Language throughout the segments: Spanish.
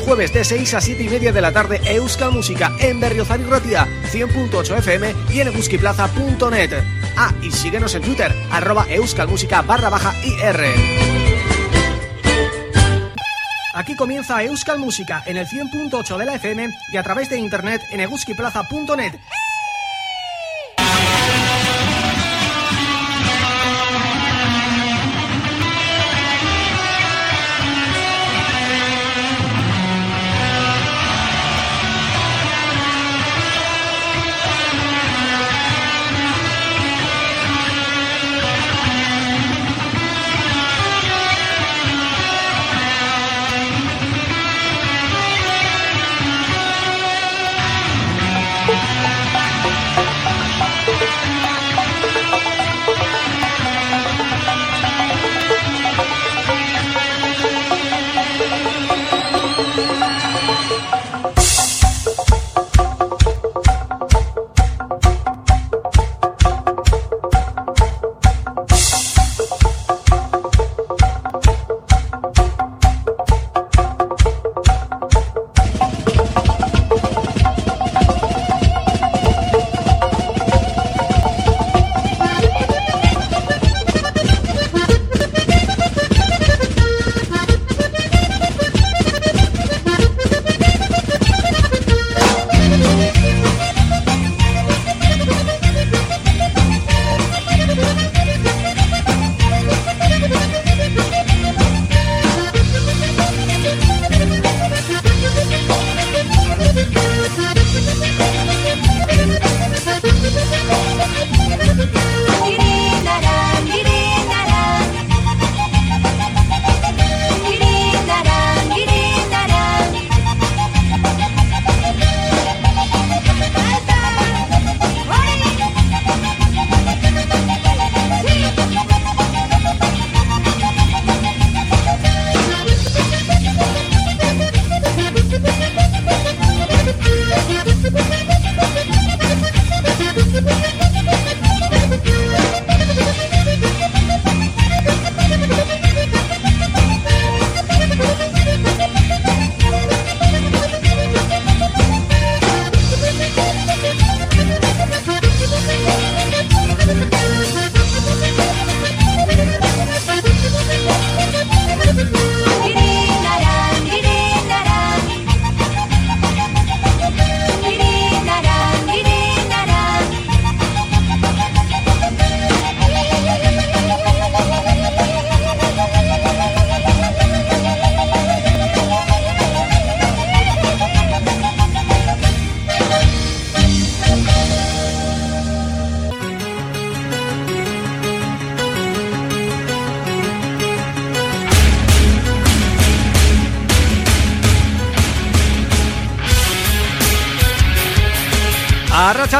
Jueves de 6 a 7 y media de la tarde Euskal Música en Berriozar y Ratia 100.8 FM y en eguskiplaza.net Ah, y síguenos en Twitter arroba euskalmusica barra baja IR Aquí comienza Euskal Música en el 100.8 de la FM y a través de internet en eguskiplaza.net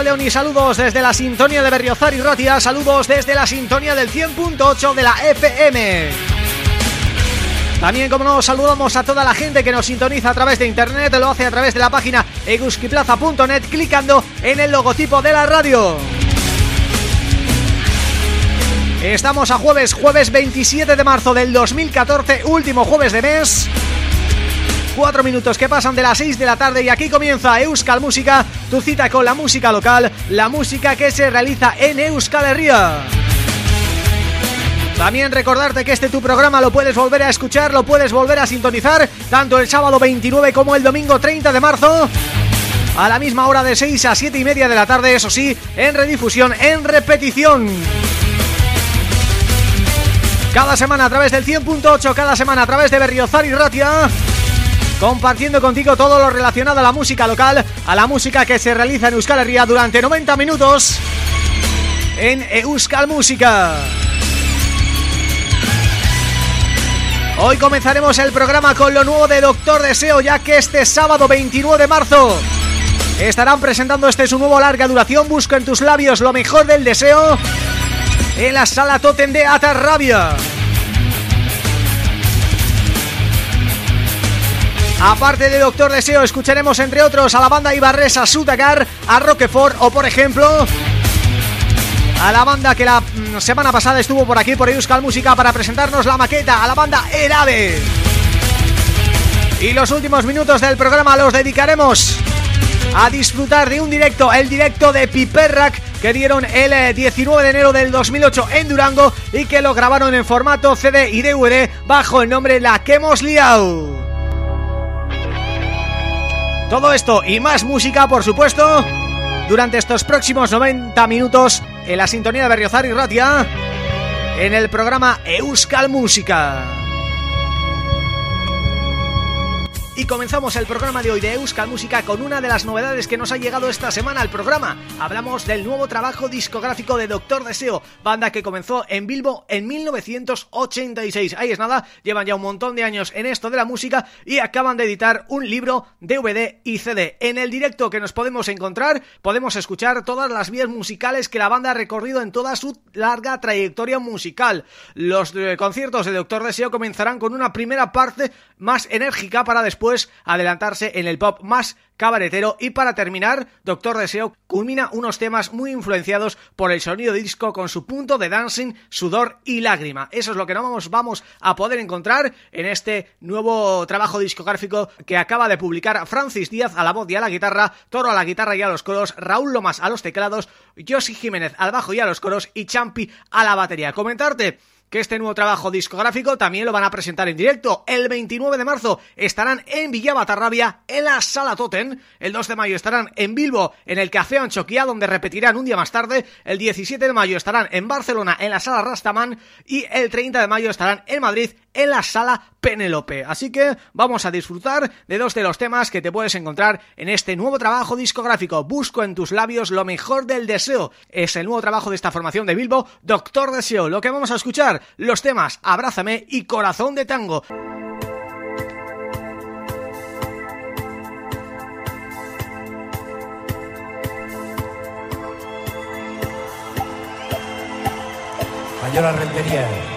León y saludos desde la sintonía de Berriozar y Rotia, saludos desde la sintonía del 100.8 de la FM. También, como no, saludamos a toda la gente que nos sintoniza a través de internet, lo hace a través de la página eguskiplaza.net clicando en el logotipo de la radio. Estamos a jueves, jueves 27 de marzo del 2014, último jueves de mes Cuatro minutos que pasan de las 6 de la tarde y aquí comienza Euskal Música, tu cita con la música local, la música que se realiza en Euskal Herria. También recordarte que este tu programa lo puedes volver a escuchar, lo puedes volver a sintonizar, tanto el sábado 29 como el domingo 30 de marzo, a la misma hora de 6 a 7 y media de la tarde, eso sí, en redifusión, en repetición. Cada semana a través del 100.8, cada semana a través de Berriozar y Ratia compartiendo contigo todo lo relacionado a la música local, a la música que se realiza en Euskal Herria durante 90 minutos en Euskal Música. Hoy comenzaremos el programa con lo nuevo de Doctor Deseo ya que este sábado 29 de marzo estarán presentando este su nuevo larga duración Busco en tus labios lo mejor del deseo en la sala Totem de Atarrabia. Aparte de Doctor Deseo, escucharemos entre otros a la banda Ibarresa Sudagar, a Roquefort o por ejemplo a la banda que la mm, semana pasada estuvo por aquí por Euskal Música para presentarnos la maqueta, a la banda Erave. Y los últimos minutos del programa los dedicaremos a disfrutar de un directo, el directo de Piperrack que dieron el 19 eh, de enero del 2008 en Durango y que lo grabaron en formato CD y DVD bajo el nombre La que hemos liado. Todo esto y más música, por supuesto, durante estos próximos 90 minutos en la sintonía de Berriozar y Ratia en el programa Euskal Música. Y comenzamos el programa de hoy de Euskal Música con una de las novedades que nos ha llegado esta semana al programa. Hablamos del nuevo trabajo discográfico de Doctor Deseo, banda que comenzó en Bilbo en 1986. Ahí es nada, llevan ya un montón de años en esto de la música y acaban de editar un libro DVD y CD. En el directo que nos podemos encontrar, podemos escuchar todas las vías musicales que la banda ha recorrido en toda su larga trayectoria musical. Los eh, conciertos de Doctor Deseo comenzarán con una primera parte más enérgica para después adelantarse en el pop más cabaretero y para terminar, Doctor Deseo culmina unos temas muy influenciados por el sonido disco con su punto de dancing, sudor y lágrima. Eso es lo que nos vamos a poder encontrar en este nuevo trabajo discográfico que acaba de publicar Francis Díaz a la voz y a la guitarra, Toro a la guitarra y a los coros, Raúl Lomas a los teclados, Josi Jiménez al bajo y a los coros y Champi a la batería. Comentarte que este nuevo trabajo discográfico también lo van a presentar en directo. El 29 de marzo estarán en Villabatarrabia, en la Sala Totem. El 2 de mayo estarán en Bilbo, en el Café Anchoquia, donde repetirán un día más tarde. El 17 de mayo estarán en Barcelona, en la Sala Rastaman. Y el 30 de mayo estarán en Madrid, en la Sala Penelope. Así que vamos a disfrutar de dos de los temas que te puedes encontrar en este nuevo trabajo discográfico. Busco en tus labios lo mejor del deseo. Es el nuevo trabajo de esta formación de Bilbo, Doctor Deseo. Lo que vamos a escuchar, los temas Abrázame y Corazón de Tango. Mayor Rentería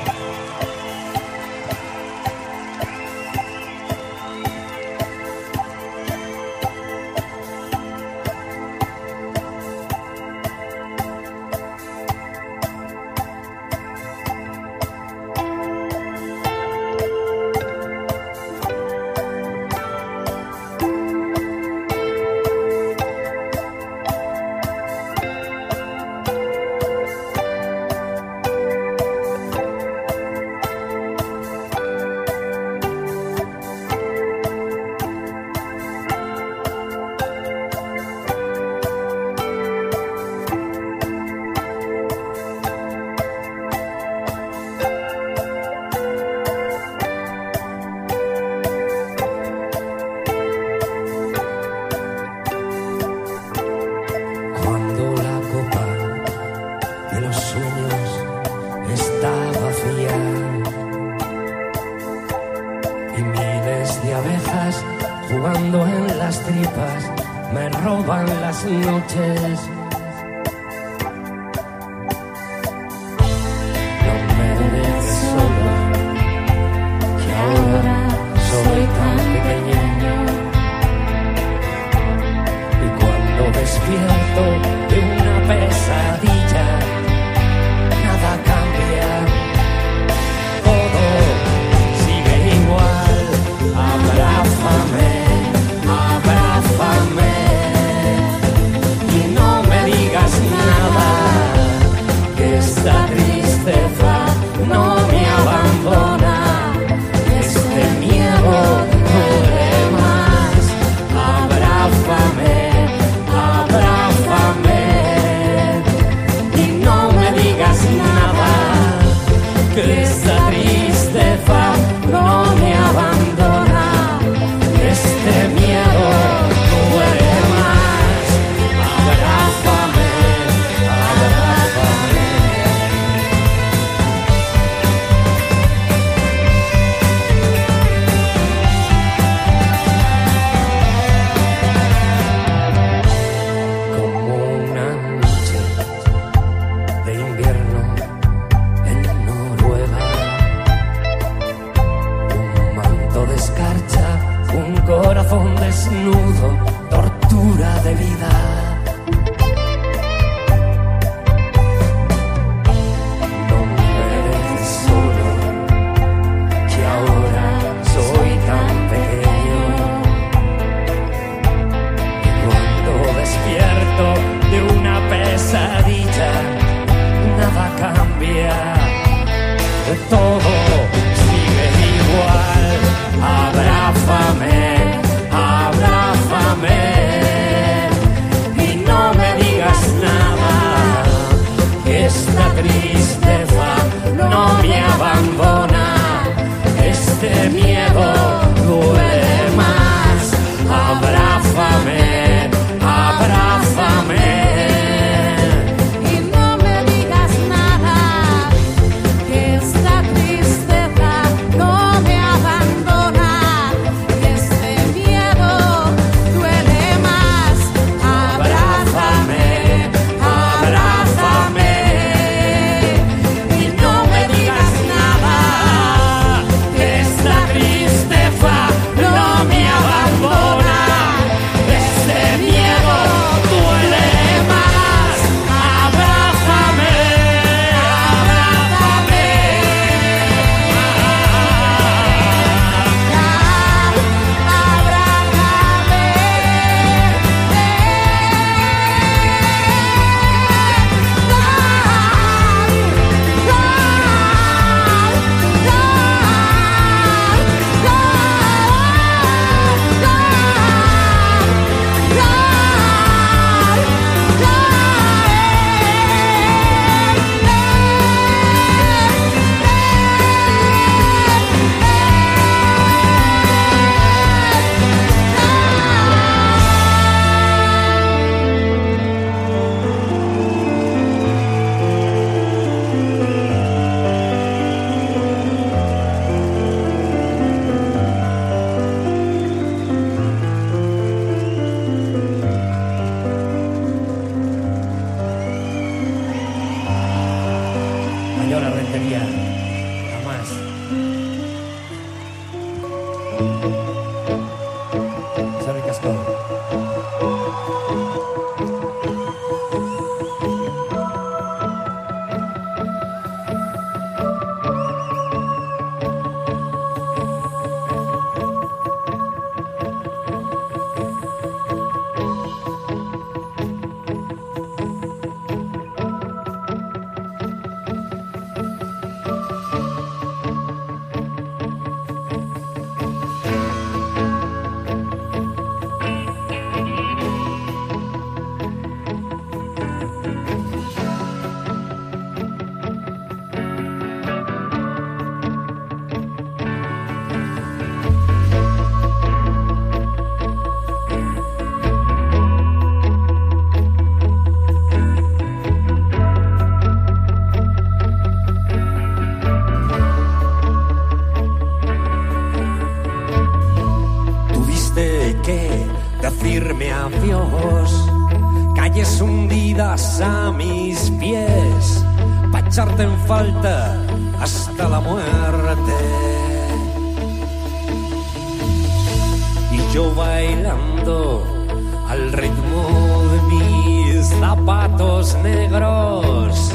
negros,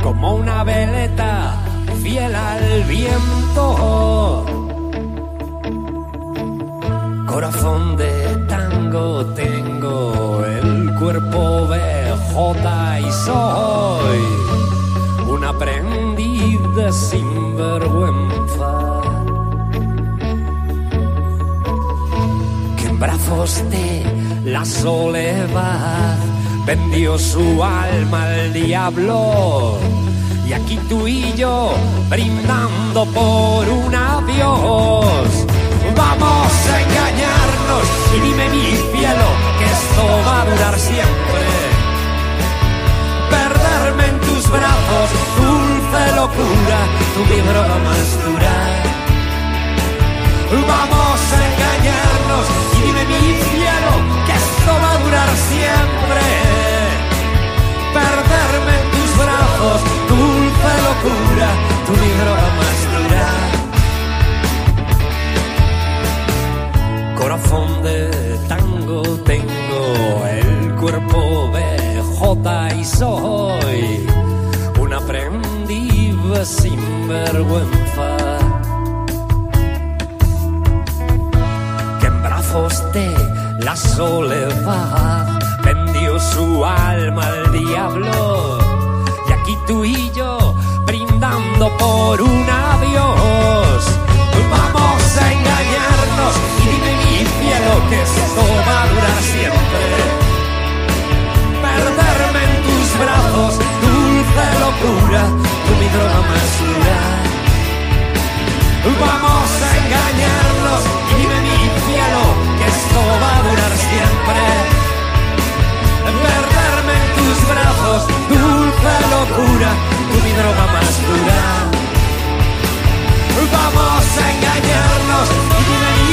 como una veleta fiel al viento. Corazón de tango tengo, el cuerpo de jota y soy un aprendiz de sinvergüenza. Que en brazos de la soledad vendió su alma al diablo. Y aquí tú y yo, brindando por un adiós. Vamos a engañarnos y dime mi cielo que esto va a durar siempre. Perderme en tus brazos, dulce locura, tu vibra más dura vamos a engañarnos y dime mi cielo que esto va a durar siempre. Perderme en tus brazos, dulce locura, tu libro más dura. Corazón de tango tengo, el cuerpo de jota y soy un aprendiz sin vergüenza brazos de la soledad vendió su alma al diablo. Y aquí tú y yo brindando por un adiós. Vamos a engañarnos y dime mi cielo que esto va a durar siempre. Perderme en tus brazos, dulce locura, tú mi dura. Vamos a engañarnos y dime que esto va a durar siempre. Perderme en tus brazos, dulce locura, tú mi droga más dura. Vamos a engañarnos y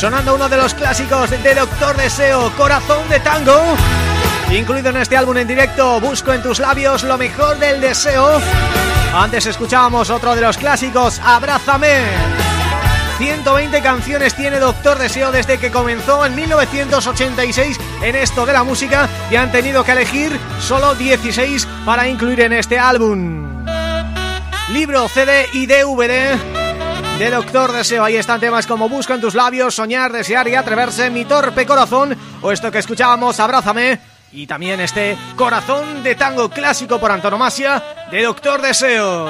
Sonando uno de los clásicos de Doctor Deseo, Corazón de Tango. Incluido en este álbum en directo, Busco en tus labios lo mejor del deseo. Antes escuchábamos otro de los clásicos, Abrázame. 120 canciones tiene Doctor Deseo desde que comenzó en 1986 en esto de la música y han tenido que elegir solo 16 para incluir en este álbum. Libro, CD y DVD de Doctor Deseo. Ahí están temas como Busca en tus labios, Soñar, Desear y Atreverse, Mi torpe corazón o esto que escuchábamos, Abrázame y también este Corazón de Tango clásico por antonomasia de Doctor Deseo.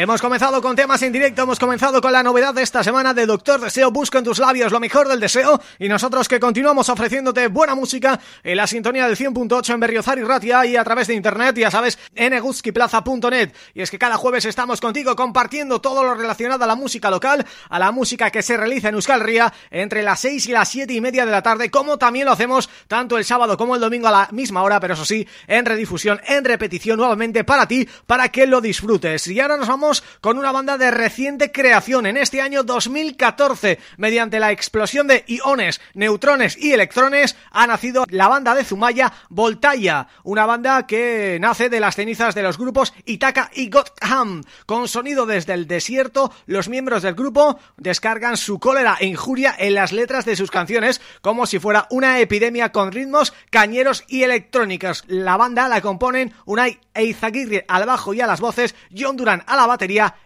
Hemos comenzado con temas en directo, hemos comenzado con la novedad de esta semana de Doctor Deseo, Busco en tus labios lo mejor del deseo y nosotros que continuamos ofreciéndote buena música en la sintonía del 100.8 en Berriozar y Ratia y a través de internet, ya sabes, en eguzquiplaza.net y es que cada jueves estamos contigo compartiendo todo lo relacionado a la música local, a la música que se realiza en Euskal Ría entre las 6 y las 7 y media de la tarde, como también lo hacemos tanto el sábado como el domingo a la misma hora, pero eso sí, en redifusión, en repetición nuevamente para ti, para que lo disfrutes. Y ahora nos vamos con una banda de reciente creación en este año 2014. Mediante la explosión de iones, neutrones y electrones ha nacido la banda de Zumaya Voltaya, una banda que nace de las cenizas de los grupos Itaka y Gotham. Con sonido desde el desierto, los miembros del grupo descargan su cólera e injuria en las letras de sus canciones como si fuera una epidemia con ritmos cañeros y electrónicos. La banda la componen Unai Eizaguirre al bajo y a las voces, John Duran a la batería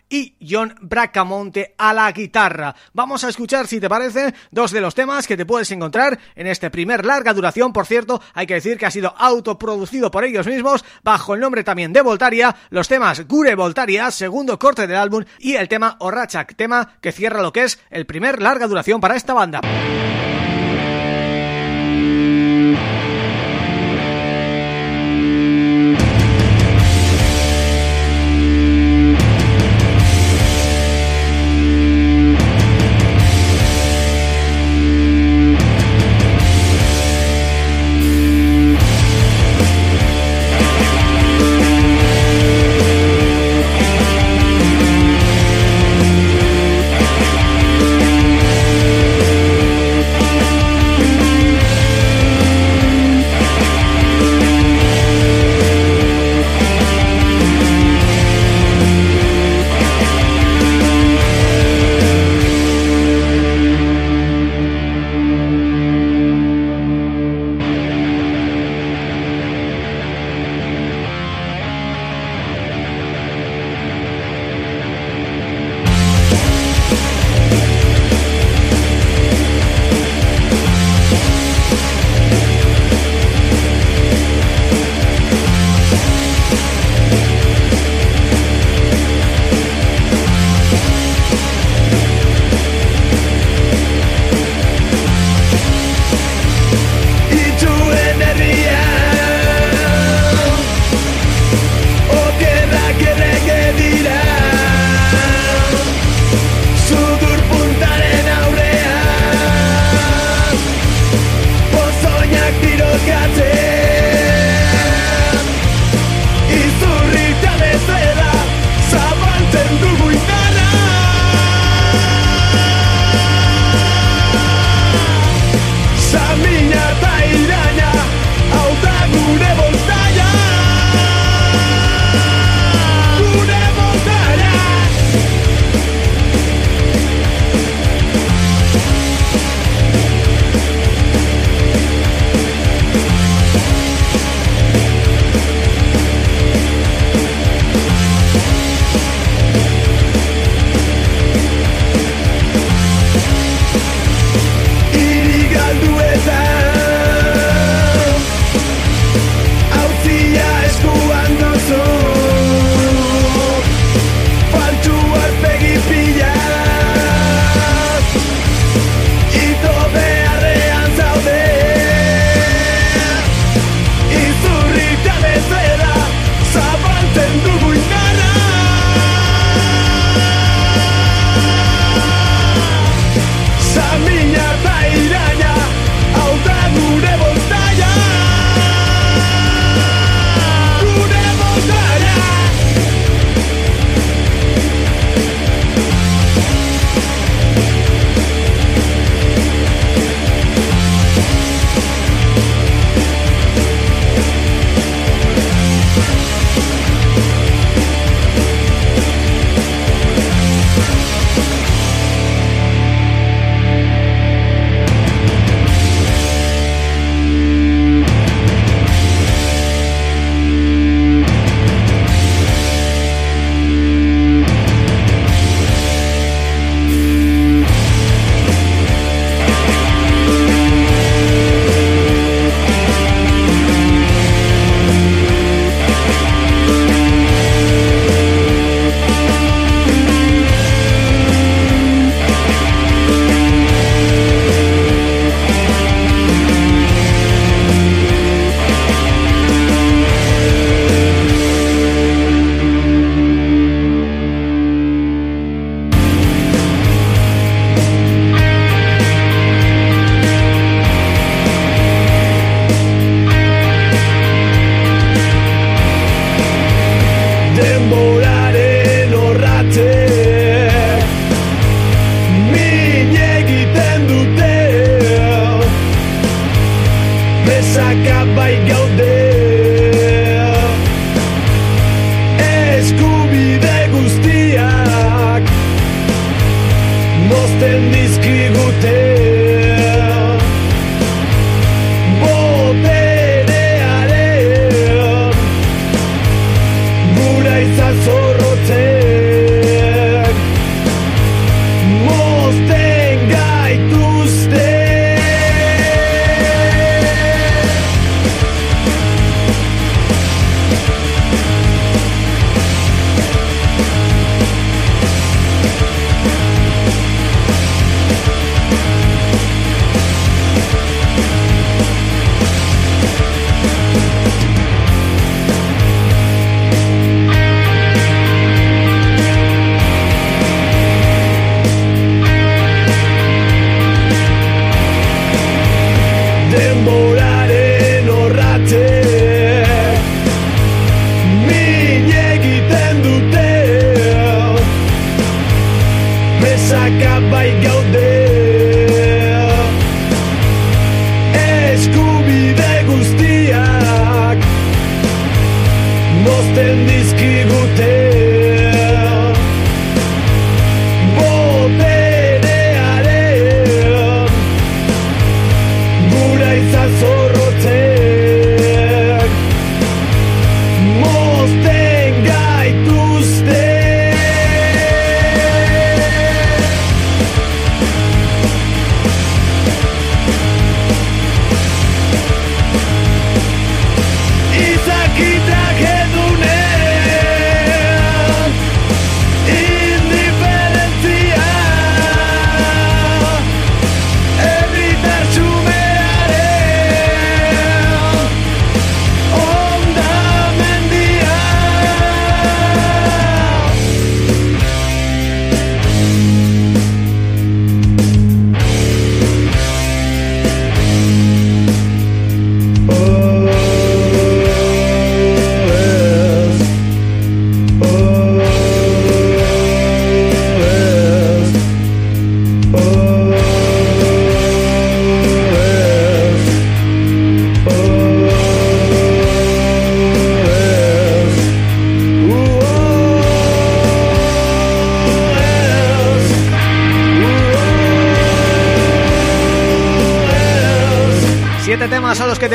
y John Bracamonte a la guitarra. Vamos a escuchar, si te parece, dos de los temas que te puedes encontrar en este primer larga duración. Por cierto, hay que decir que ha sido autoproducido por ellos mismos, bajo el nombre también de Voltaria, los temas Gure Voltaria, segundo corte del álbum, y el tema Orrachak, tema que cierra lo que es el primer larga duración para esta banda.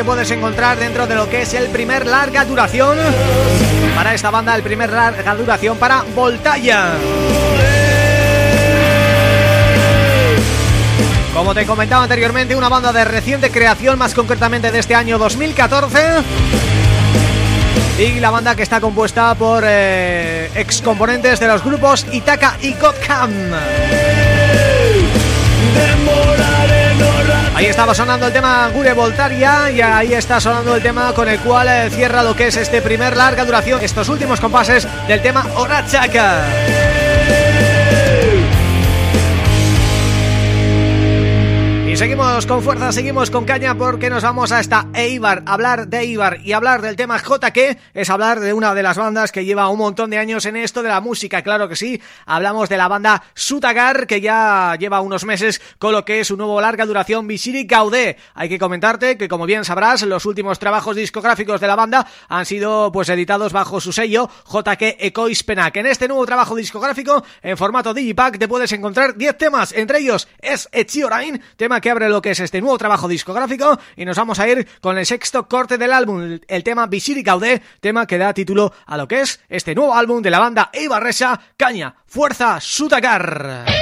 Puedes encontrar dentro de lo que es el primer larga duración. Para esta banda, el primer larga duración para Voltaya. Como te comentaba anteriormente, una banda de reciente creación, más concretamente de este año 2014 y la banda que está compuesta por eh, ex componentes de los grupos Itaka y Godcam. Ahí estaba sonando el tema Gure Voltaria y ahí está sonando el tema con el cual cierra lo que es este primer larga duración, estos últimos compases del tema Orachaka. Y seguimos con fuerza, seguimos con caña porque nos vamos hasta Eibar, hablar de Eibar y hablar del tema JK es hablar de una de las bandas que lleva un montón de años en esto de la música, claro que sí, hablamos de la banda Sutagar que ya lleva unos meses con lo que es su nuevo larga duración Visiri Gaudé. Hay que comentarte que como bien sabrás, los últimos trabajos discográficos de la banda han sido pues editados bajo su sello JK Ecoispena, que en este nuevo trabajo discográfico en formato Digipack te puedes encontrar 10 temas, entre ellos es Echiorain, tema que abre lo que es este nuevo trabajo discográfico y nos vamos a ir con el sexto corte del álbum, el tema Visiri Gaudé, tema que da título a lo que es este nuevo álbum de la banda Eibarresa, Caña, Fuerza, Sutacar.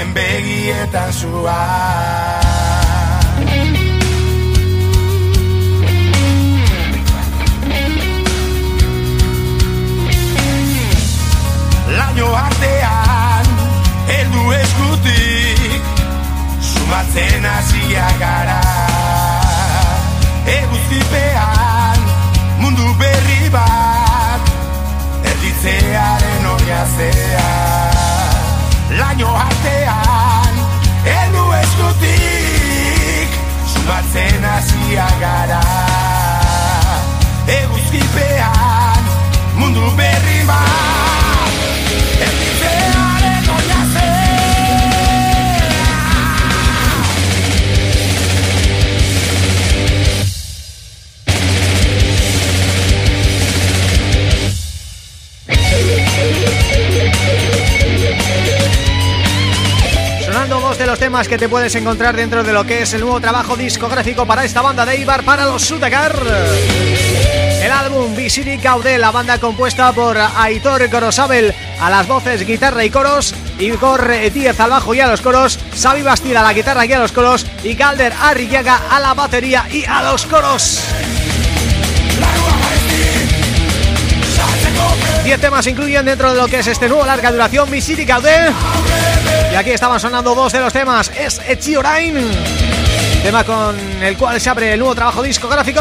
nien begietan zua Laino artean, heldu eskutik Sumatzen hasia gara. Eguzkipean, mundu berri bat Erditzearen oia zea laino artean Elu eskutik Sumatzen hasia gara. Eguzkipean mundu berri bat Erditzearen los temas que te puedes encontrar dentro de lo que es el nuevo trabajo discográfico para esta banda de Ibar para los Sudakar. El álbum Visiri Caudé, la banda compuesta por Aitor Corosabel a las voces, guitarra y coros, Igor Díez al bajo y a los coros, Xavi Bastida a la guitarra y a los coros y Calder Arrillaga a la batería y a los coros. Diez temas incluyen dentro de lo que es este nuevo larga duración Visiri Caudé. Y aquí estaban sonando dos de los temas Es Etiorain Tema con el cual se abre el nuevo trabajo discográfico.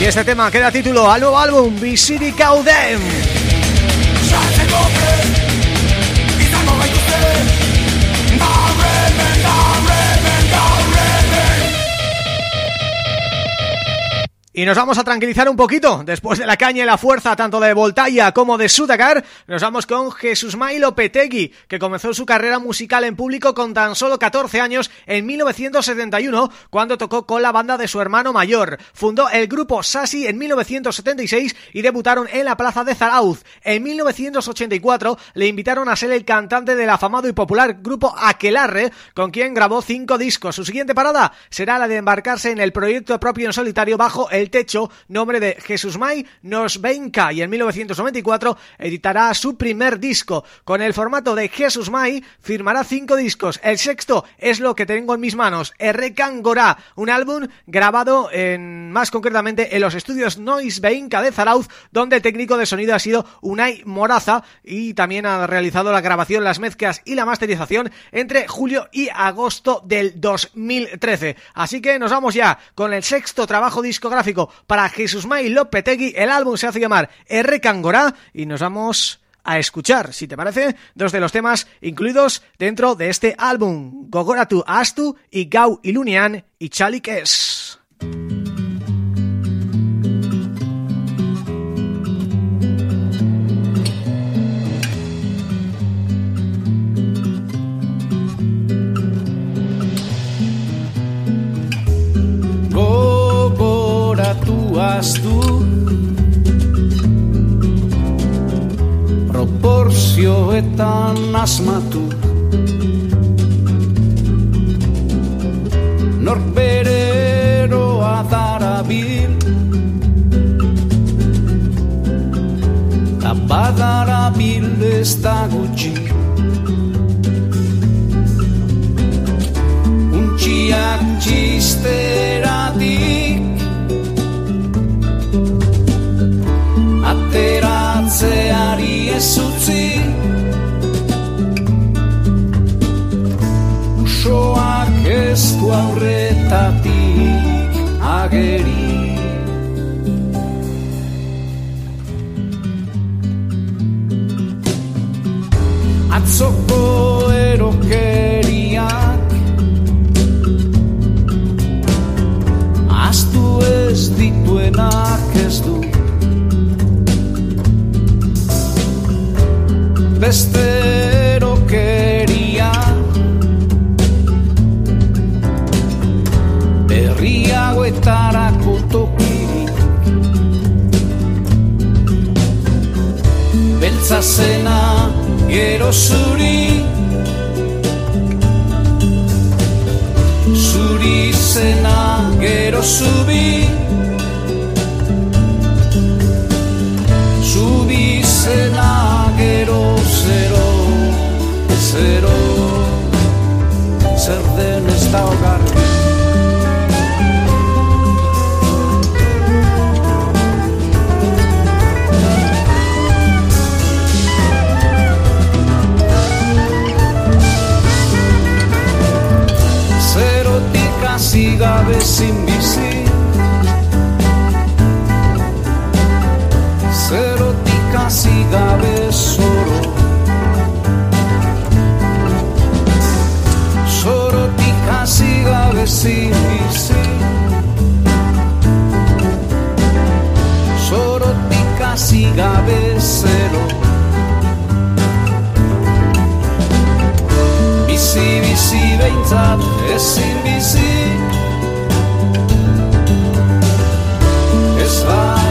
Y este tema que da título al nuevo álbum Visiri Caudem Y nos vamos a tranquilizar un poquito. Después de la caña y la fuerza tanto de Voltaia como de Sudakar Nos vamos con Jesús Mailo Petegui Que comenzó su carrera musical en público con tan solo 14 años En 1971 Cuando tocó con la banda de su hermano mayor. Fundó el grupo Sasi en 1976 Y debutaron en la plaza de Zarauz. En 1984 le invitaron a ser el cantante del afamado y popular grupo Aquelarre Con quien grabó cinco discos. Su siguiente parada será la de embarcarse en el proyecto propio en solitario bajo el techo, nombre de Jesús May Nos Venca y en 1994 editará su primer disco. Con el formato de Jesús May firmará cinco discos. El sexto es lo que tengo en mis manos, Errecangorá, un álbum grabado en más concretamente en los estudios Noise Venca de Zarauz, donde el técnico de sonido ha sido Unai Moraza y también ha realizado la grabación, las mezclas y la masterización entre julio y agosto del 2013. Así que nos vamos ya con el sexto trabajo discográfico para Jesús May Lopetegui. El álbum se hace llamar R. Cangorá y nos vamos a escuchar, si te parece, dos de los temas incluidos dentro de este álbum. Gogoratu Astu y Gau Ilunian y Chalik Es. Astu Proporzioetan asmatu. Norbereroa darabil. Ta badarabil ez da gutxi. Untxiak txisteratik Ateratzeari ez utzi. Usoak ez du aurretatik ageri. Atzoko erokeriak Astu ez dituenak ez du Beste erokeria Berriagoetarako tokirik. Beltza zena gero zuri. Zuri zena gero zubi. Zubi zena gero zero Zero Zer den ez da hogarri Zerotik hasi gabe zin bizi Zerotik hasi gabe zoro gabe sí, sí. Zorotik hasi gabe zero Bizi, bizi behintzat ezin bizi Ez bai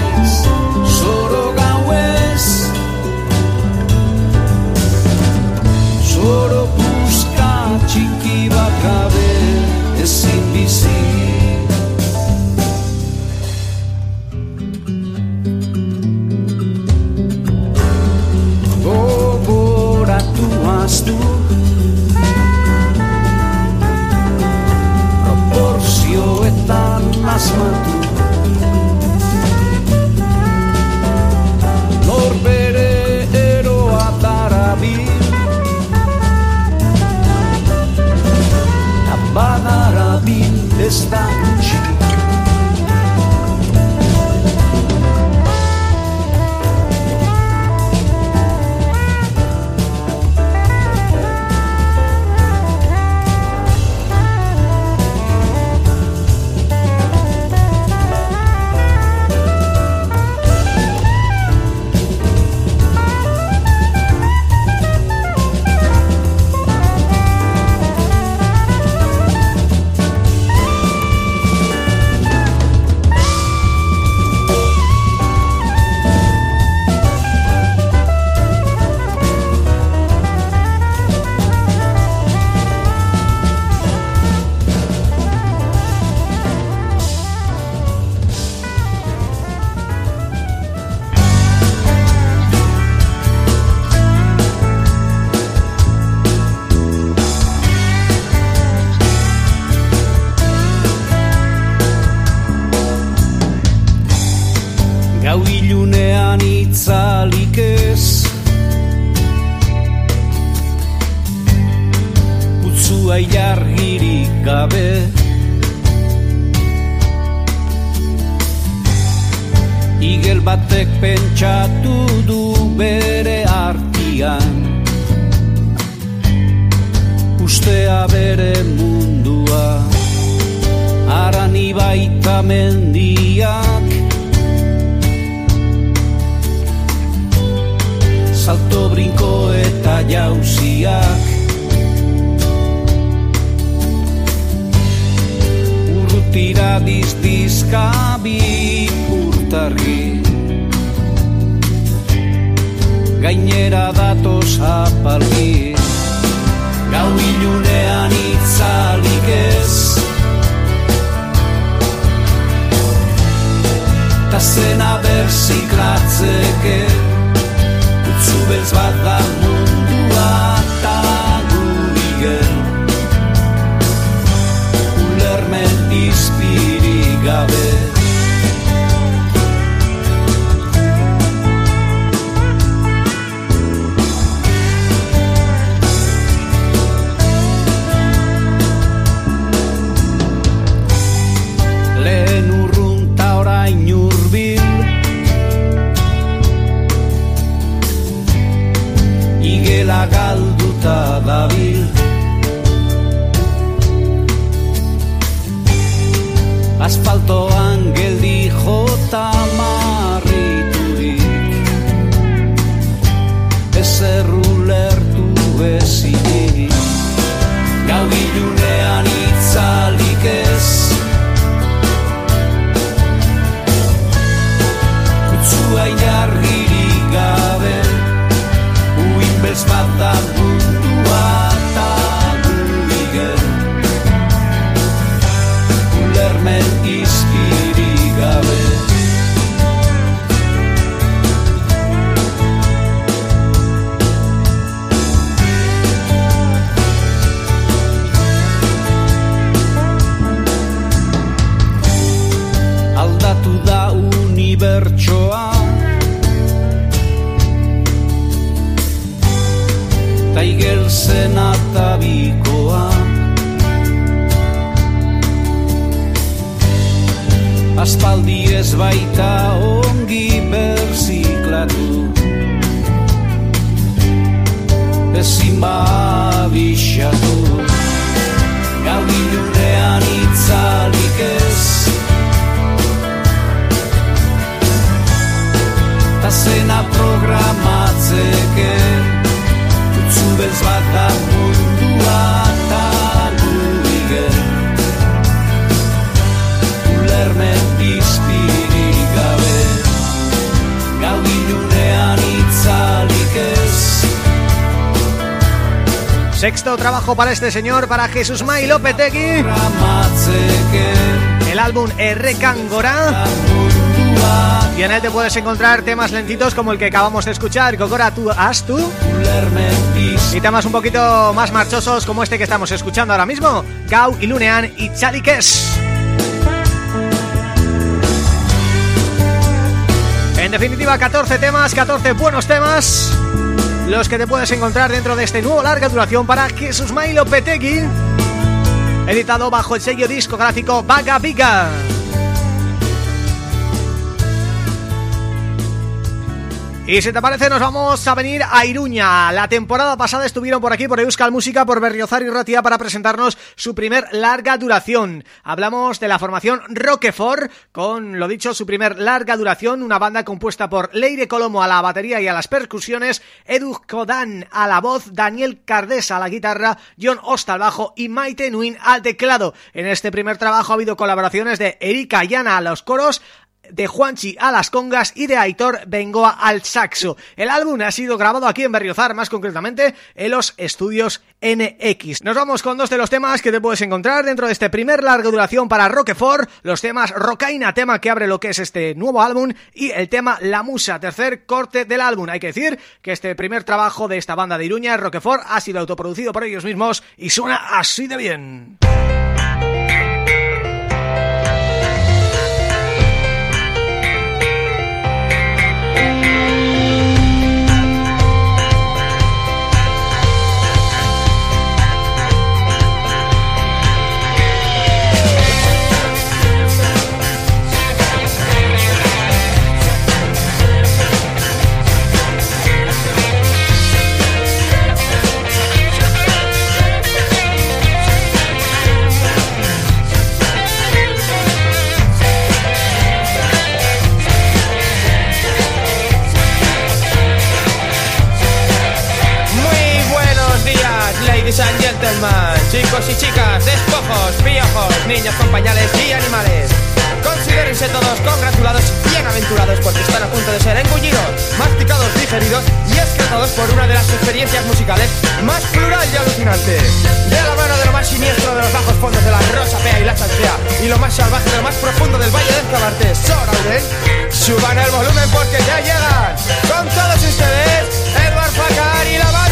datoz apalki Gau ilunean itzalik ez. Ta zena berziklatzeke Utzu bez bat da babixatu Gau ilunean itzalik ez. Ta zena programatzeke Utsu bez bat da mundu Sexto trabajo para este señor, para Jesús May Lopetegui. El álbum Errekangora Y en él te puedes encontrar temas lentitos como el que acabamos de escuchar Gogora tú has tú. Y temas un poquito más marchosos como este que estamos escuchando ahora mismo Gau, Ilunean y Chalikes En definitiva 14 temas, 14 buenos temas Los que te puedes encontrar dentro de este nuevo larga duración para Jesús Mailo Petegui Editado bajo el sello discográfico Vaga Viga Y si te parece nos vamos a venir a Iruña. La temporada pasada estuvieron por aquí por Euskal Música, por Berriozar y Ratia para presentarnos su primer larga duración. Hablamos de la formación Roquefort con, lo dicho, su primer larga duración Una banda compuesta por Leire Colomo a la batería y a las percusiones Edu Kodan a la voz, Daniel Cardés a la guitarra John Osta al bajo y Maite Nuin al teclado. En este primer trabajo ha habido colaboraciones de Erika Llana a los coros de Juanchi a las congas y de Aitor Bengoa al saxo. El álbum ha sido grabado aquí en Berriozar, más concretamente en los estudios NX. Nos vamos con dos de los temas que te puedes encontrar dentro de este primer larga duración para Roquefort, los temas Rocaina, tema que abre lo que es este nuevo álbum, y el tema La Musa, tercer corte del álbum. Hay que decir que este primer trabajo de esta banda de Iruña, Roquefort, ha sido autoproducido por ellos mismos y suena así de bien. Chicos y chicas, despojos, piojos, niños con pañales y animales. Considérense todos congratulados y bienaventurados porque están a punto de ser engullidos, masticados, digeridos y escratados por una de las experiencias musicales más plural y alucinante. De la mano de lo más siniestro de los bajos fondos de la Rosa Pea y la Chanchea y lo más salvaje de lo más profundo del Valle del Cabarte, Sorauden, suban el volumen porque ya llegan. Con todos ustedes, Edward Facar y la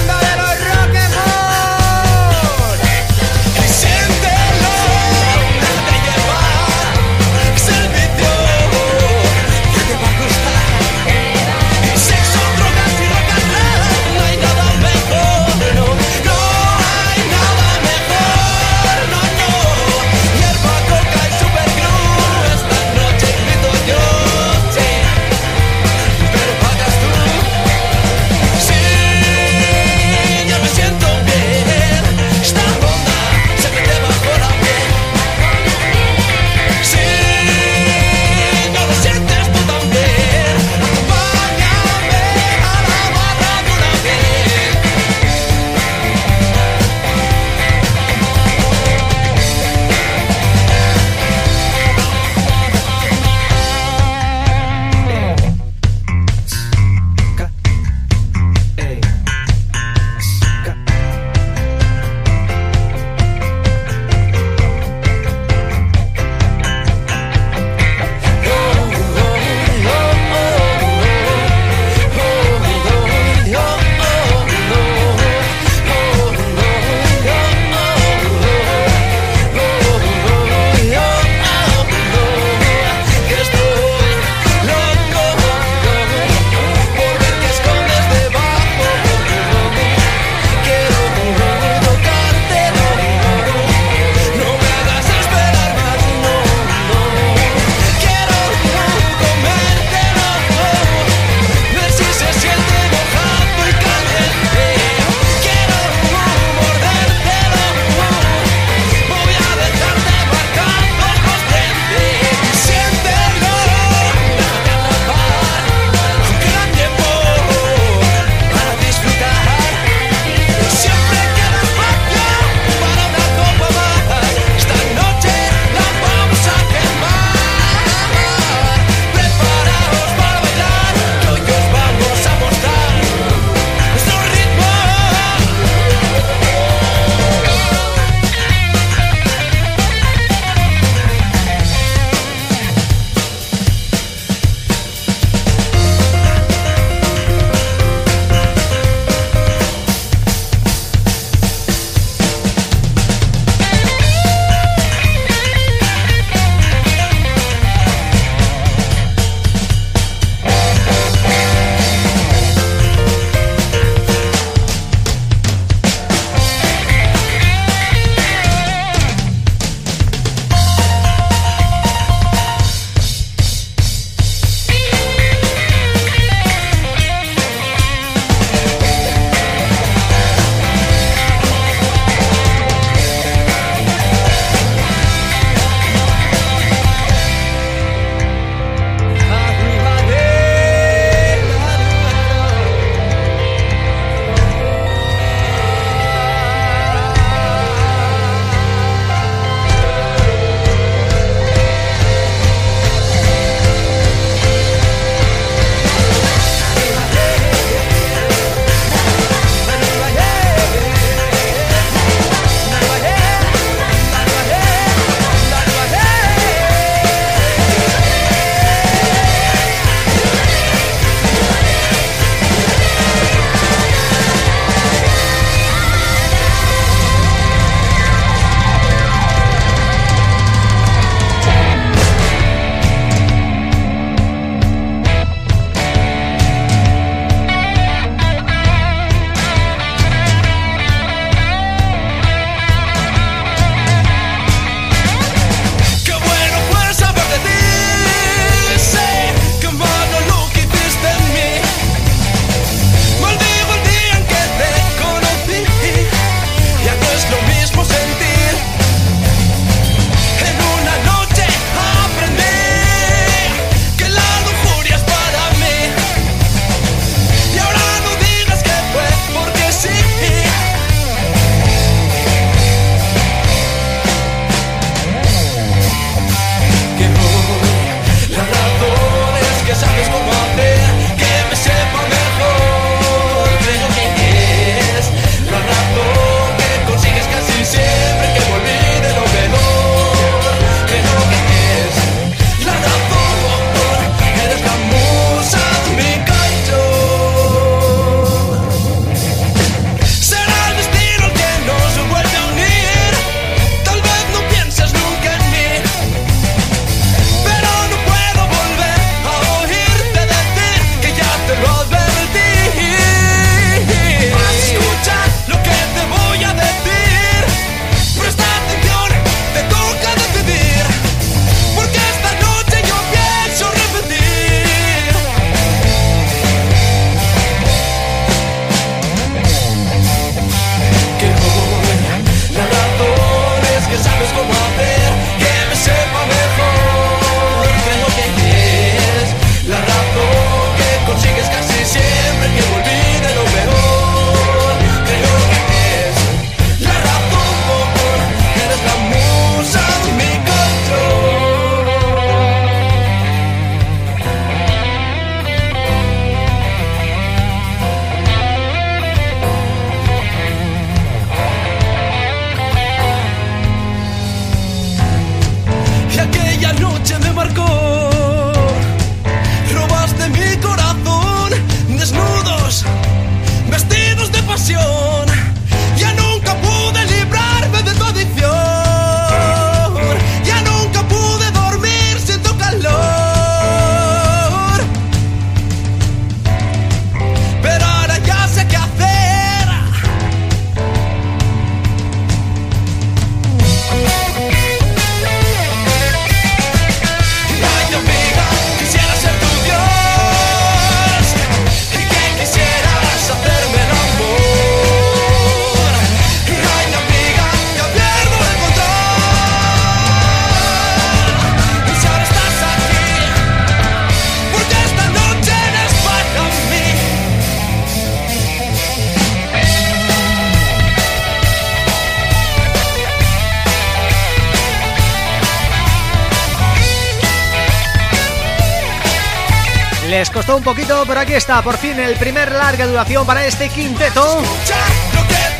Un poquito, pero aquí está, por fin el primer larga duración para este quinteto.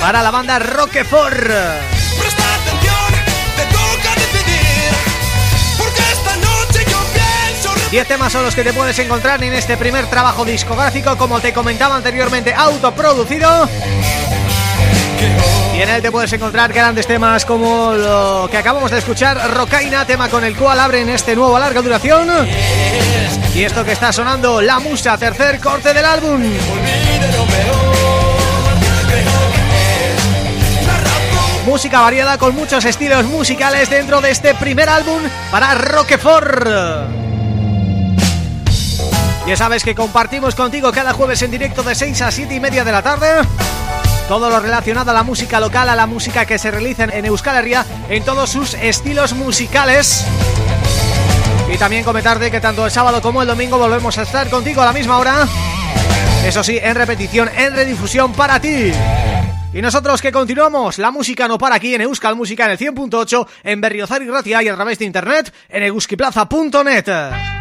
Para la banda Roquefort. 10 temas son los que te puedes encontrar en este primer trabajo discográfico Como te comentaba anteriormente, autoproducido. Y en él te puedes encontrar grandes temas como lo que acabamos de escuchar, Rocaina, tema con el cual abren este nuevo larga duración. Y esto que está sonando, La Musa, tercer corte del álbum. Música variada con muchos estilos musicales dentro de este primer álbum para Roquefort. Ya sabes que compartimos contigo cada jueves en directo de 6 a 7 y media de la tarde todo lo relacionado a la música local, a la música que se realiza en Euskal Herria en todos sus estilos musicales. Y también comentarte que tanto el sábado como el domingo volvemos a estar contigo a la misma hora. Eso sí, en repetición, en redifusión para ti. Y nosotros que continuamos, la música no para aquí en Euskal Música en el 100.8, en Berriozar y Ratia y a través de internet en euskiplaza.net.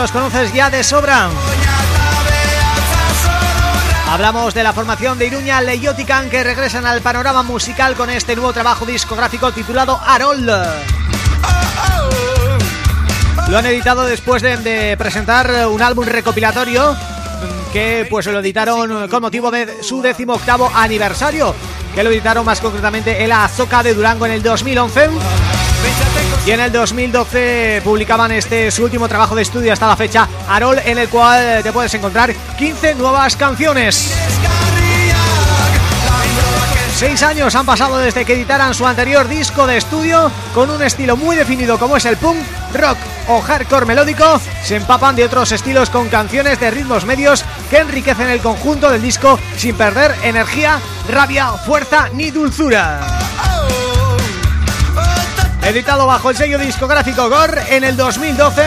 Los conoces ya de sobra. Hablamos de la formación de Iruña Leiotican que regresan al panorama musical con este nuevo trabajo discográfico titulado Harold. Lo han editado después de, presentar un álbum recopilatorio que pues lo editaron con motivo de su decimoctavo aniversario que lo editaron más concretamente en la Azoka de Durango en el 2011 y en el 2012 publicaban este su último trabajo de estudio hasta la fecha, Arol, en el cual te puedes encontrar 15 nuevas canciones. Seis años han pasado desde que editaran su anterior disco de estudio con un estilo muy definido como es el punk, rock o hardcore melódico se empapan de otros estilos con canciones de ritmos medios que enriquecen el conjunto del disco sin perder energía, rabia, fuerza ni dulzura. Editado bajo el sello discográfico Gore en el 2012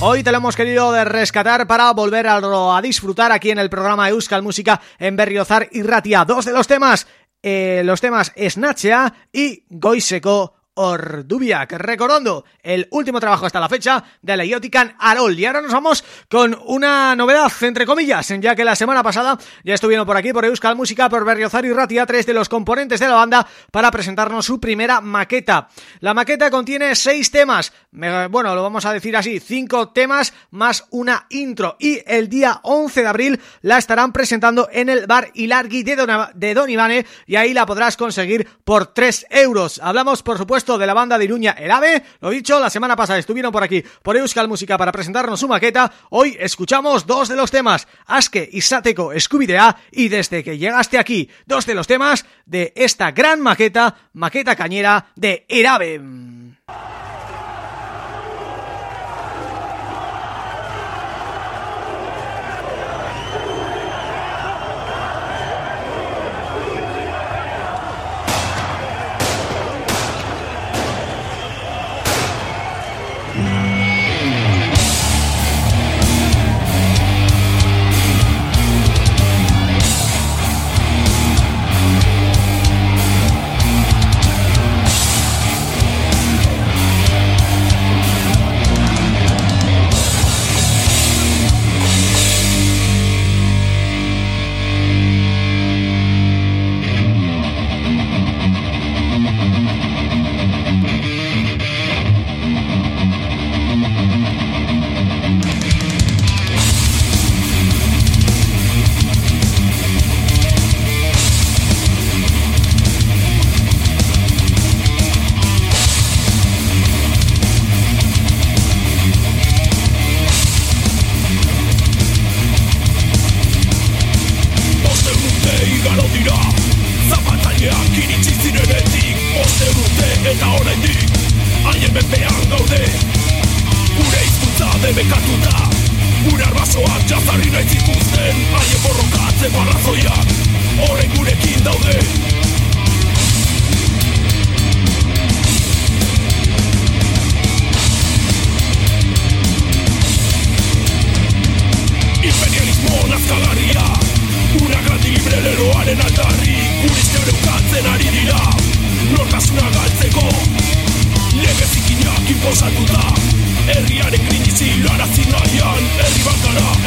Hoy te lo hemos querido rescatar para volver a, disfrutar aquí en el programa Euskal Música en Berriozar y Ratia. Dos de los temas eh, los temas Snatchea y Goiseko Ordubiak, recordando el último trabajo hasta la fecha de la Iotican Arol. Y ahora nos vamos con una novedad, entre comillas, ya que la semana pasada ya estuvieron por aquí, por Euskal Música, por Berriozar y Ratia, tres de los componentes de la banda para presentarnos su primera maqueta. La maqueta contiene seis temas, bueno, lo vamos a decir así, cinco temas más una intro. Y el día 11 de abril la estarán presentando en el bar Ilargui de de Don Ivane y ahí la podrás conseguir por 3 euros. Hablamos, por supuesto, de la banda de Iruña El Ave. Lo dicho, la semana pasada estuvieron por aquí, por Euskal Música, para presentarnos su maqueta. Hoy escuchamos dos de los temas, Aske y Sateco Scooby-Doo y desde que llegaste aquí, dos de los temas de esta gran maqueta, maqueta cañera de El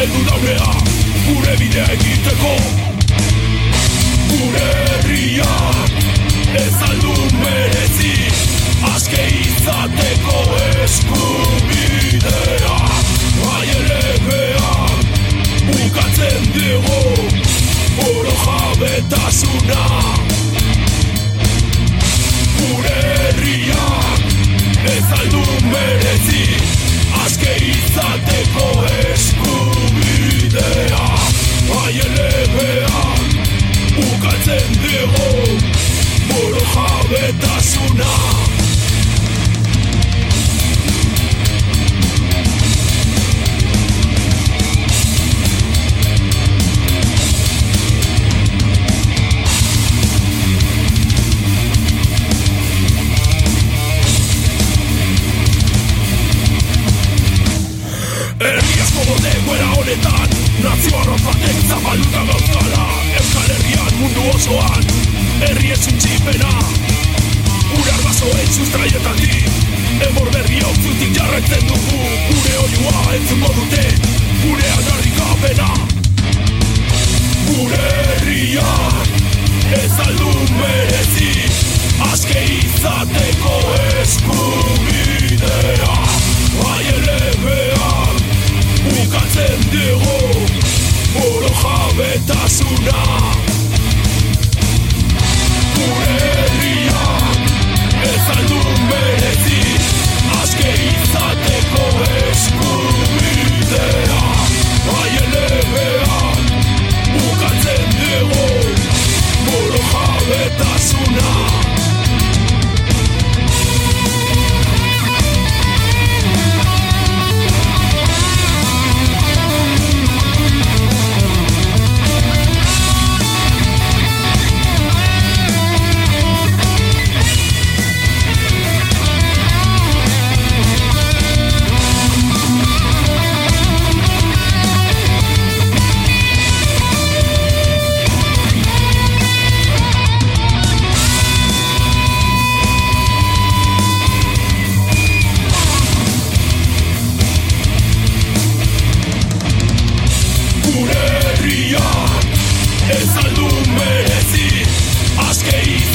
ez dut aurrea gure bidea egiteko. Gure herria ez aldu merezi Azke izateko eskubidea. Bai Haien legea bukatzen dugu Oro jabetasuna Gure herria ez aldu merezi Azke izateko eskubidea bidea Haien lepean Bukatzen diego Buru jabetasuna Buru jabetasuna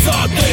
something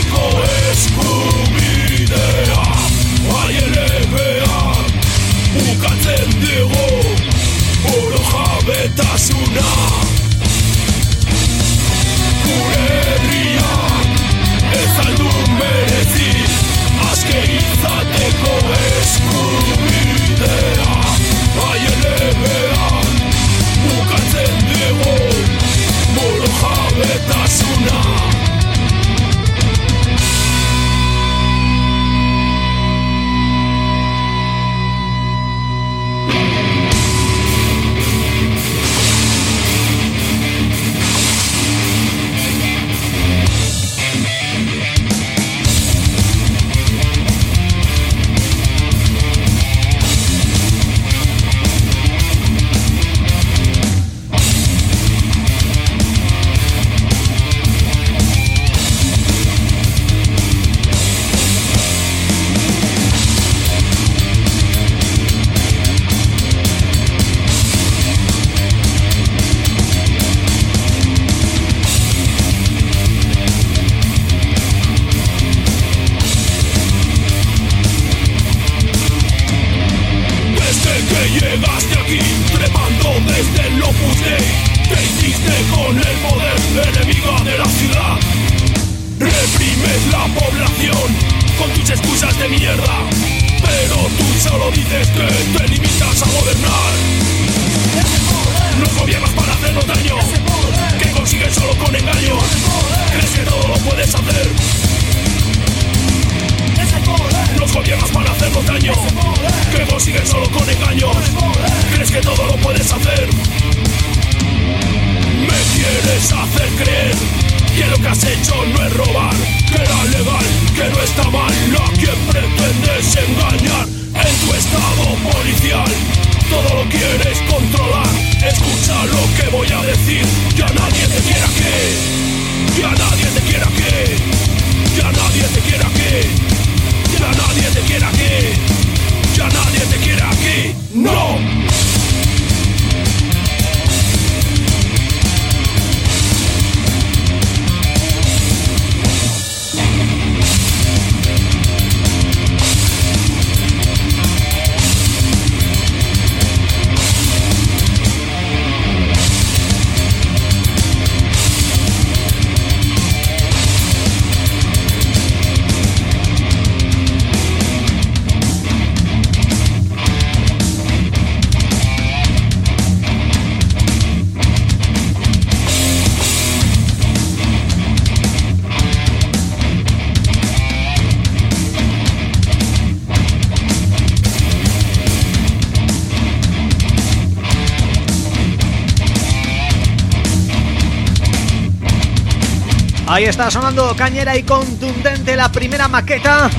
Ahí está sonando cañera y contundente la primera maqueta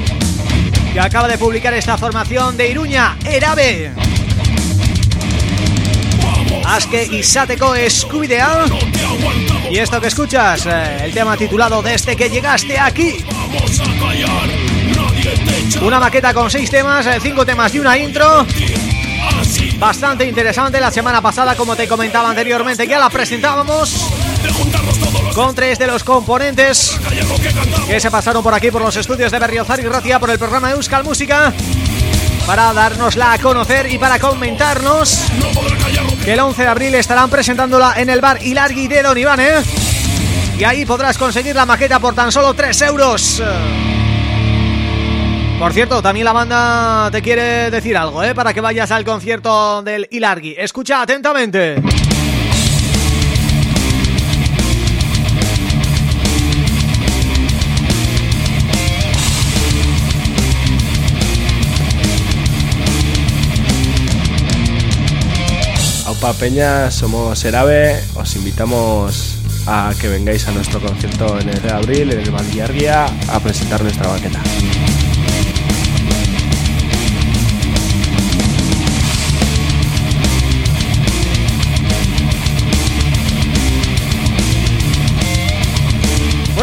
que acaba de publicar esta formación de Iruña, Erabe. Aske Isateko Scooby-Doo Y esto que escuchas, eh, el tema titulado Desde que llegaste aquí Una maqueta con seis temas, eh, cinco temas y una intro. Bastante interesante, la semana pasada como te comentaba anteriormente ya la presentábamos De Con tres de los componentes que se pasaron por aquí por los estudios de Berriozar y Ratia por el programa Euskal Música para darnosla a conocer y para comentarnos que el 11 de abril estarán presentándola en el bar Ilargui de Don Iván, ¿eh? Y ahí podrás conseguir la maqueta por tan solo 3 euros. Por cierto, también la banda te quiere decir algo, ¿eh? Para que vayas al concierto del Ilargui. Escucha atentamente. Peña, somos Erabe, os invitamos a que vengáis a nuestro concierto en el de abril en el Valdiarguía a presentar nuestra maqueta.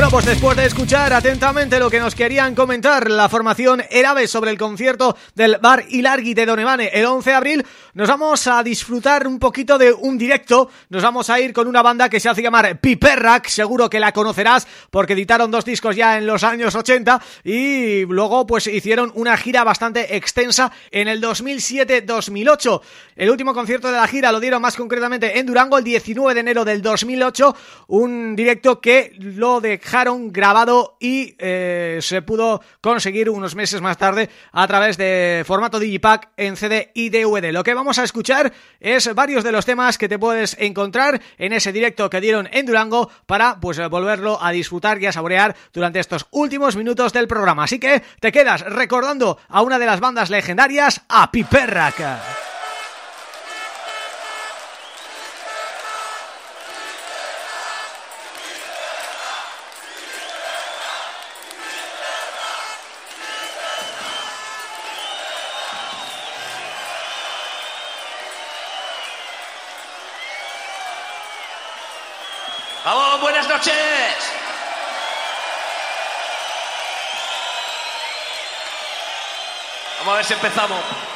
Bueno, pues después de escuchar atentamente lo que nos querían comentar la formación Erabe sobre el concierto del Bar Ilargui de Don Evane el 11 de abril, nos vamos a disfrutar un poquito de un directo, nos vamos a ir con una banda que se hace llamar Piperrack, seguro que la conocerás porque editaron dos discos ya en los años 80 y luego pues hicieron una gira bastante extensa en el 2007-2008. El último concierto de la gira lo dieron más concretamente en Durango el 19 de enero del 2008, un directo que lo dejaron grabado y eh, se pudo conseguir unos meses más tarde a través de formato Digipack en CD y DVD. Lo que vamos a escuchar es varios de los temas que te puedes encontrar en ese directo que dieron en Durango para pues volverlo a disfrutar y a saborear durante estos últimos minutos del programa. Así que te quedas recordando a una de las bandas legendarias, a Piperrack. Empezamos.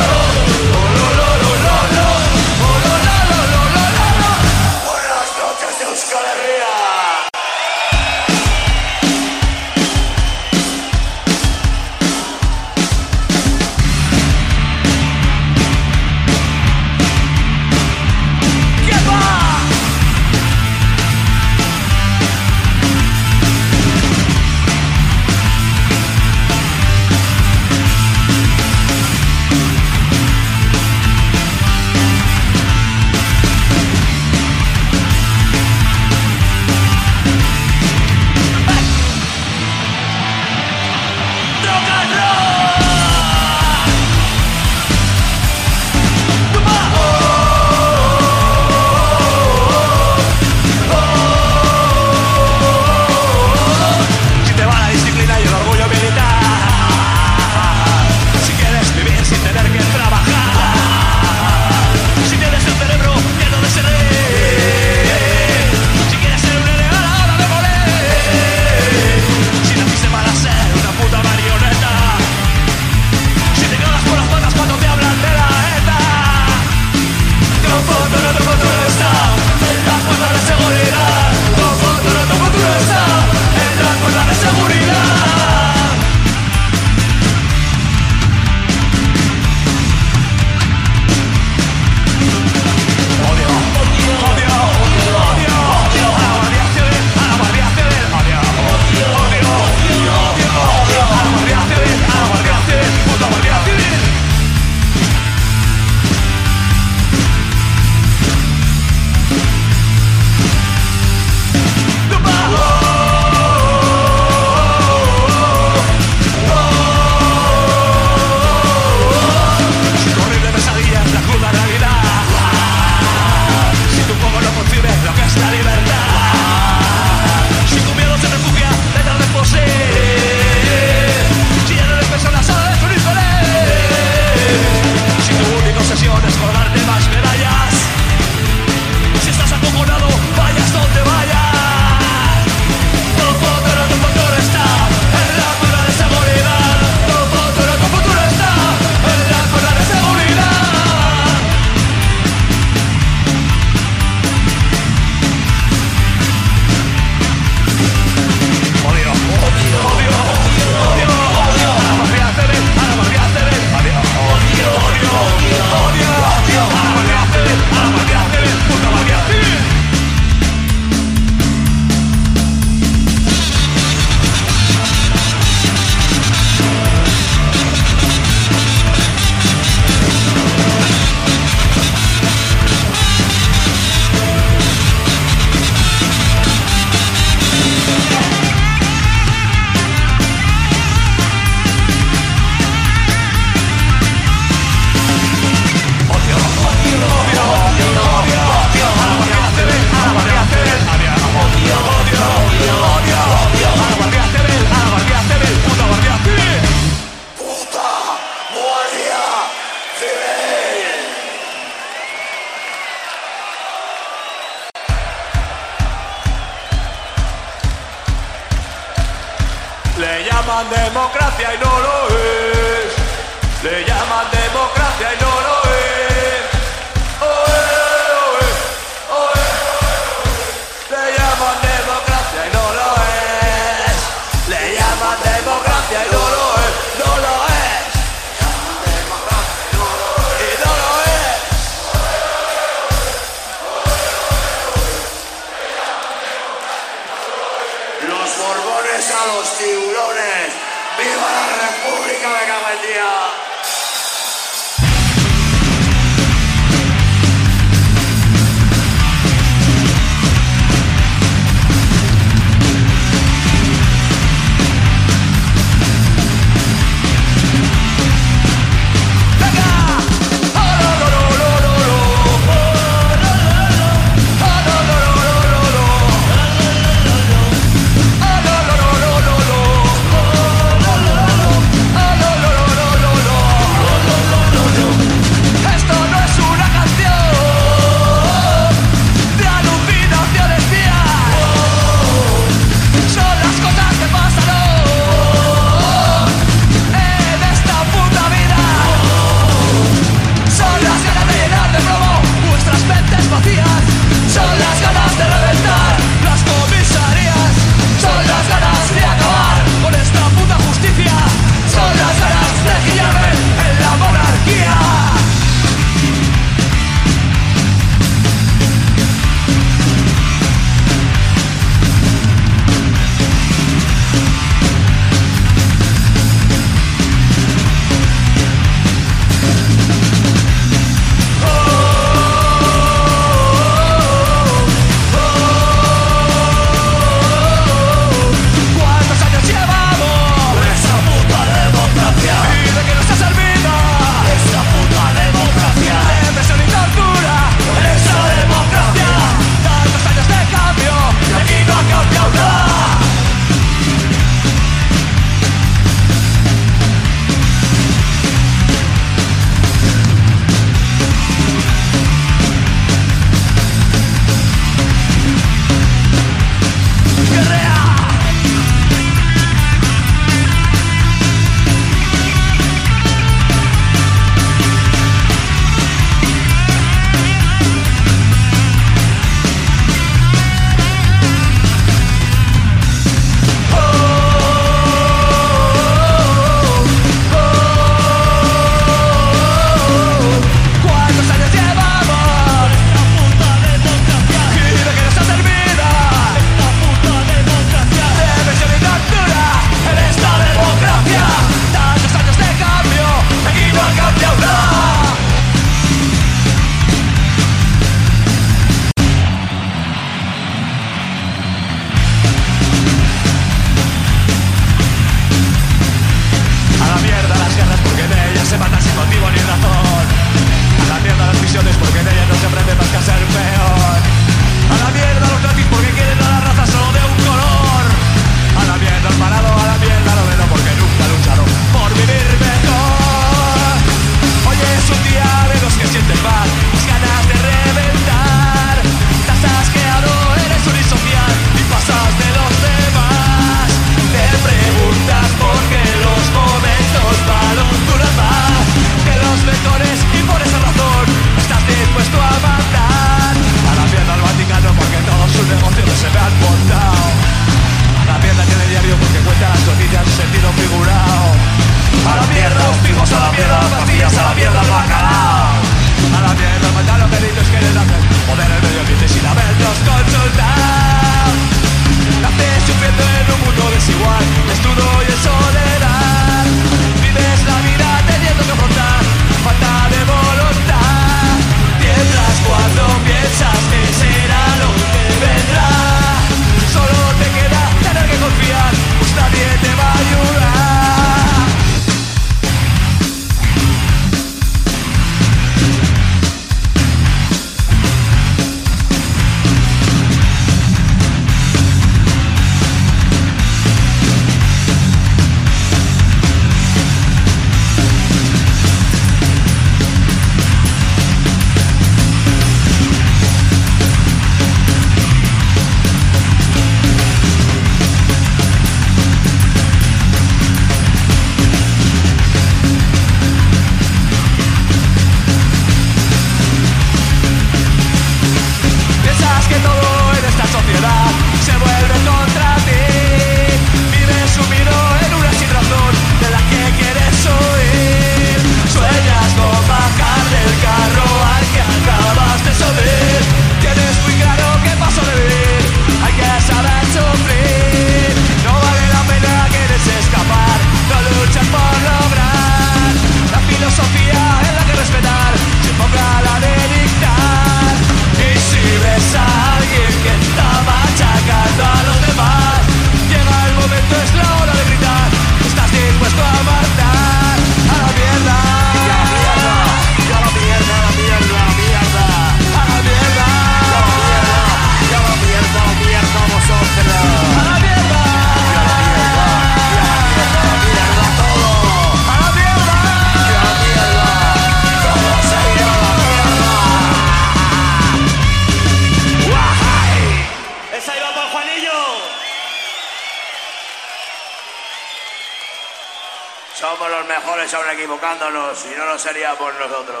Somos los mejores aún equivocándonos y no lo seríamos nosotros.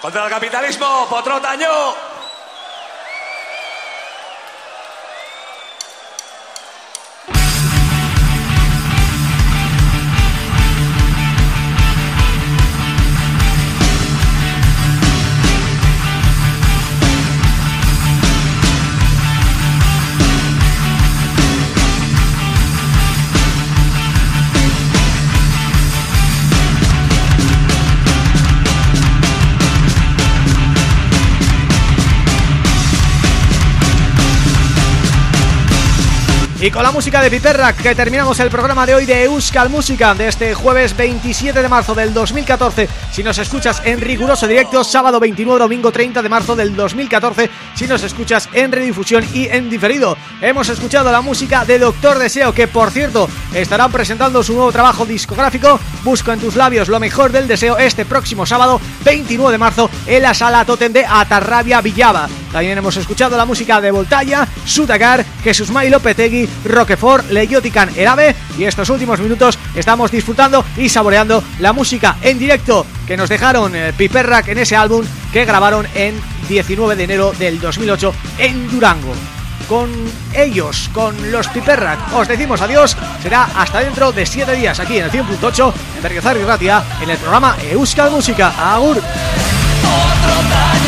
Contra el capitalismo, potrotaño. Y con la música de Piperra que terminamos el programa de hoy de Euskal Música de este jueves 27 de marzo del 2014 si nos escuchas en riguroso directo, sábado 29, domingo 30 de marzo del 2014 si nos escuchas en redifusión y en diferido. Hemos escuchado la música de Doctor Deseo que por cierto estarán presentando su nuevo trabajo discográfico Busco en tus labios lo mejor del deseo este próximo sábado 29 de marzo en la sala Totem de Atarrabia Villaba. También hemos escuchado la música de Voltaya, Sutagar, Jesús Mailo Petegui, Roquefort, Leyotican, Erabe y estos últimos minutos estamos disfrutando y saboreando la música en directo que nos dejaron eh, Piperrack en ese álbum que grabaron en 19 de enero del 2008 en Durango. Con ellos, con los Piperrack, os decimos adiós, será hasta dentro de 7 días aquí en el 100.8 en Berriozar y Ratia en el programa Euskal Música. Agur. Otro